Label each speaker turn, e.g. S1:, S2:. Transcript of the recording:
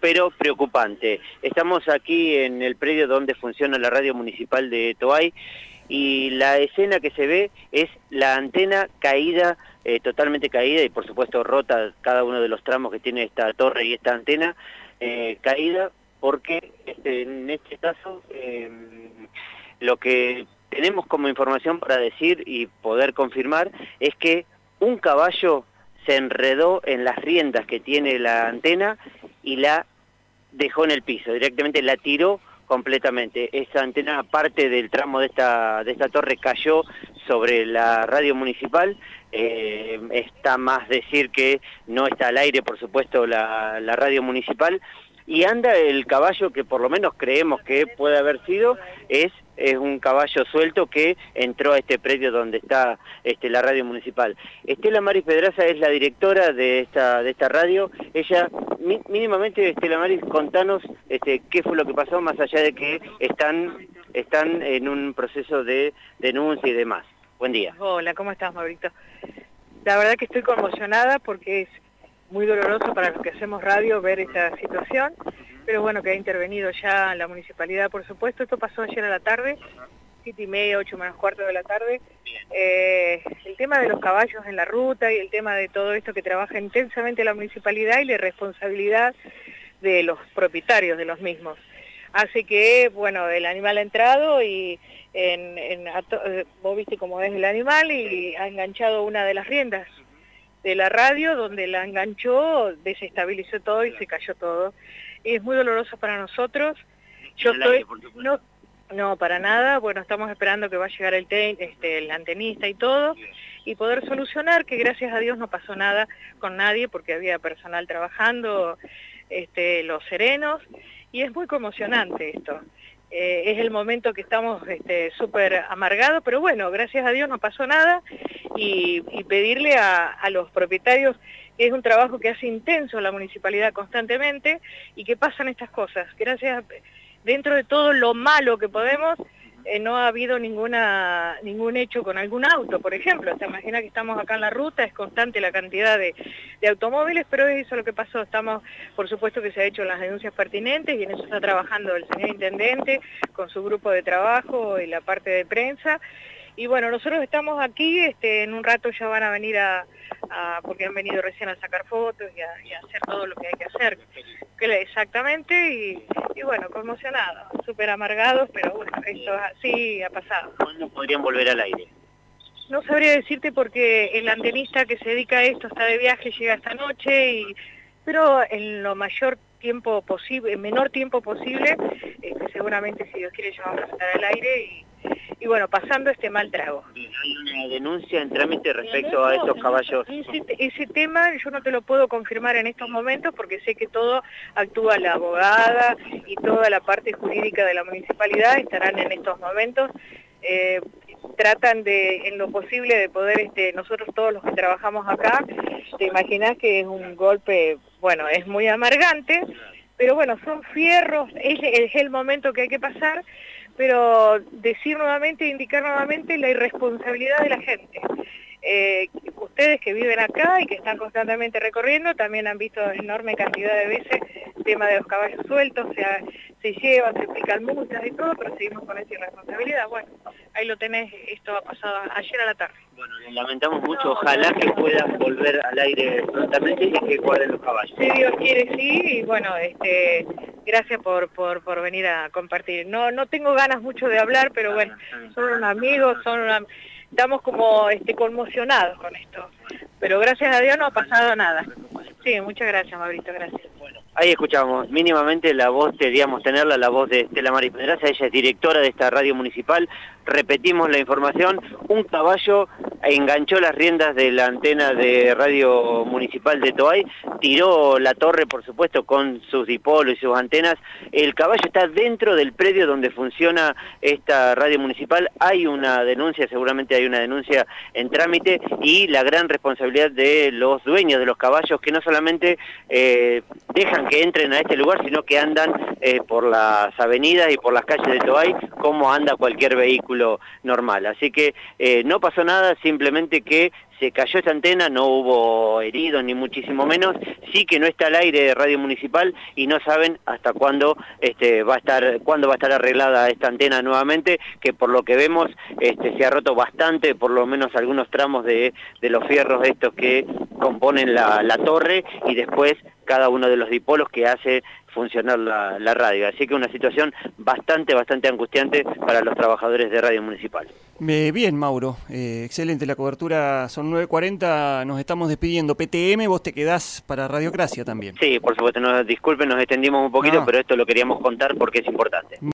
S1: pero preocupante. Estamos aquí en el predio donde funciona la radio municipal de Toay y la escena que se ve es la antena caída, eh, totalmente caída y por supuesto rota cada uno de los tramos que tiene esta torre y esta antena, eh, caída porque este, en este caso em, lo que tenemos como información para decir y poder confirmar es que un caballo se enredó en las riendas que tiene la antena y la dejó en el piso, directamente la tiró completamente. Esa antena, parte del tramo de esta, de esta torre, cayó sobre la radio municipal. Eh, está más decir que no está al aire, por supuesto, la, la radio municipal. Y anda el caballo que por lo menos creemos que puede haber sido, es es un caballo suelto que entró a este predio donde está este, la radio municipal. Estela Maris Pedraza es la directora de esta, de esta radio. Ella, mínimamente, Estela Maris, contanos este, qué fue lo que pasó, más allá de que están, están en un proceso de denuncia y demás. Buen día.
S2: Hola, ¿cómo estás, Maurito? La verdad que estoy conmocionada porque es muy doloroso para los que hacemos radio ver esta situación pero bueno, que ha intervenido ya la municipalidad, por supuesto. Esto pasó ayer a la tarde, siete y media, ocho menos cuarto de la tarde. Eh, el tema de los caballos en la ruta y el tema de todo esto que trabaja intensamente la municipalidad y la responsabilidad de los propietarios de los mismos. Hace que, bueno, el animal ha entrado y eh, vos viste cómo es el animal y ha enganchado una de las riendas de la radio, donde la enganchó, desestabilizó todo y se cayó todo es muy doloroso para nosotros. Yo estoy... No, no, para nada. Bueno, estamos esperando que va a llegar el, este, el antenista y todo y poder solucionar, que gracias a Dios no pasó nada con nadie porque había personal trabajando, este, los serenos, y es muy conmocionante esto. Eh, es el momento que estamos súper este, amargados, pero bueno, gracias a Dios no pasó nada y, pedirle a, a los propietarios es un trabajo que hace intenso la municipalidad constantemente y que pasan estas cosas. Gracias, dentro de todo lo malo que podemos, eh, no ha habido ninguna, ningún hecho con algún auto, por ejemplo. Se imagina que estamos acá en la ruta, es constante la cantidad de, automóviles, pero es eso lo que pasó. Estamos, por supuesto que se ha hecho las denuncias pertinentes y en eso está trabajando el señor Intendente con su grupo de trabajo y la parte de prensa. Y bueno, nosotros estamos aquí, este, en un rato ya van a venir a, porque han venido recién a sacar fotos y a, hacer todo lo que hay que hacer. exactamente, y, bueno, conmocionados, súper amargados, pero bueno, esto así ha pasado.
S1: ¿Cuándo podrían volver al aire?
S2: No sabría decirte porque el antenista que se dedica a esto está de viaje, llega esta noche, y, pero en lo mayor tiempo posible, en menor tiempo posible, este, seguramente si Dios quiere ya vamos a estar al aire y y bueno, pasando este mal trago.
S1: ¿Hay una denuncia en trámite respecto a estos caballos?
S2: Ese, tema yo no te lo puedo confirmar en estos momentos porque sé que todo actúa la abogada y toda la parte jurídica de la municipalidad estarán en estos momentos. Eh, tratan de, en lo posible, de poder, este, nosotros todos los que trabajamos acá, te imaginas que es un golpe, bueno, es muy amargante, pero bueno, son fierros, es, es el momento que hay que pasar, pero decir nuevamente, indicar nuevamente la irresponsabilidad de la gente. Eh, ustedes que viven acá y que están constantemente recorriendo también han visto enorme cantidad de veces el tema de los caballos sueltos, se llevan, se explican multas y todo, pero seguimos con esa irresponsabilidad. Bueno, ahí lo tenés, esto ha pasado ayer a la tarde.
S1: Bueno, lamentamos mucho, ojalá que puedan volver al aire prontamente y que guarden los caballos.
S2: Si Dios quiere, sí, y bueno, este, gracias por, por, por venir a compartir. No, no tengo ganas mucho de hablar, pero bueno, son amigos, son estamos como este, conmocionados con esto. Pero gracias a Dios no ha pasado nada. Sí, muchas gracias, Maurito, gracias.
S1: Ahí escuchamos mínimamente la voz, queríamos tenerla, la voz de Estela Mari Pedraza, ella es directora de esta radio municipal. Repetimos la información, un caballo enganchó las riendas de la antena de radio municipal de Toay, tiró la torre, por supuesto, con sus dipolos y sus antenas. El caballo está dentro del predio donde funciona esta radio municipal. Hay una denuncia, seguramente hay una denuncia en trámite y la gran responsabilidad de los dueños de los caballos que no solamente eh, dejan que entren a este lugar, sino que andan eh, por las avenidas y por las calles de Toay como anda cualquier vehículo vínculo normal. Así que eh, no pasó nada, simplemente que se cayó esta antena, no hubo heridos ni muchísimo menos, sí que no está al aire de Radio Municipal y no saben hasta cuándo este, va a estar, cuándo va a estar arreglada esta antena nuevamente, que por lo que vemos este, se ha roto bastante, por lo menos algunos tramos de, los fierros estos que componen la torre y después cada uno de los dipolos que hace funcionar la, radio. Así que una situación bastante, bastante angustiante para los trabajadores de Radio Municipal.
S3: bien, Mauro. Eh, excelente la cobertura. Son 9.40, nos estamos despidiendo. PTM, vos te quedás para Radiocracia también.
S1: Sí, por supuesto. Nos, disculpen, nos extendimos un poquito, ah. pero esto lo queríamos contar porque es importante.